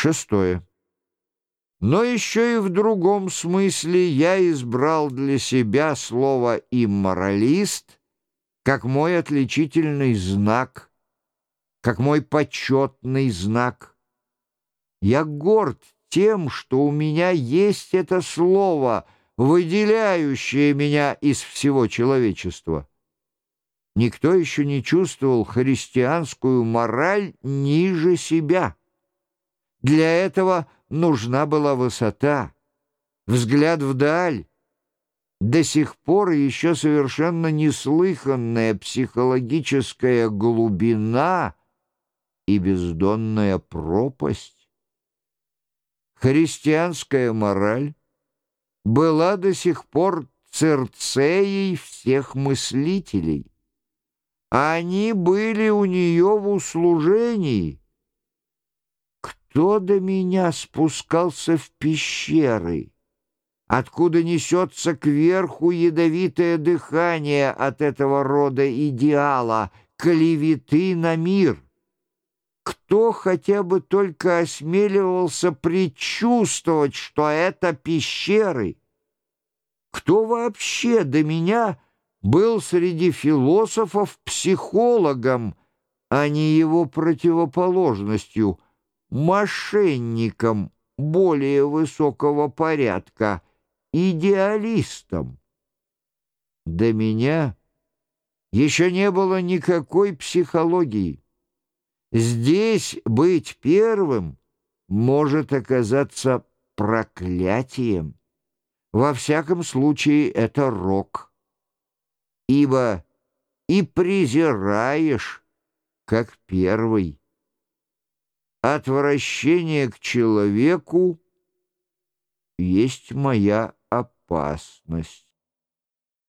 Шестое. Но еще и в другом смысле я избрал для себя слово «имморалист» как мой отличительный знак, как мой почетный знак. Я горд тем, что у меня есть это слово, выделяющее меня из всего человечества. Никто еще не чувствовал христианскую мораль ниже себя. Для этого нужна была высота, взгляд вдаль, до сих пор еще совершенно неслыханная психологическая глубина и бездонная пропасть. Христианская мораль была до сих пор церцеей всех мыслителей. Они были у нее в услужении — кто до меня спускался в пещеры? Откуда несется кверху ядовитое дыхание от этого рода идеала, клеветы на мир? Кто хотя бы только осмеливался предчувствовать, что это пещеры? Кто вообще до меня был среди философов психологом, а не его противоположностью — мошенником более высокого порядка, идеалистом. До меня еще не было никакой психологии. Здесь быть первым может оказаться проклятием. Во всяком случае, это рок. Ибо и презираешь, как первый. Отвращение к человеку есть моя опасность.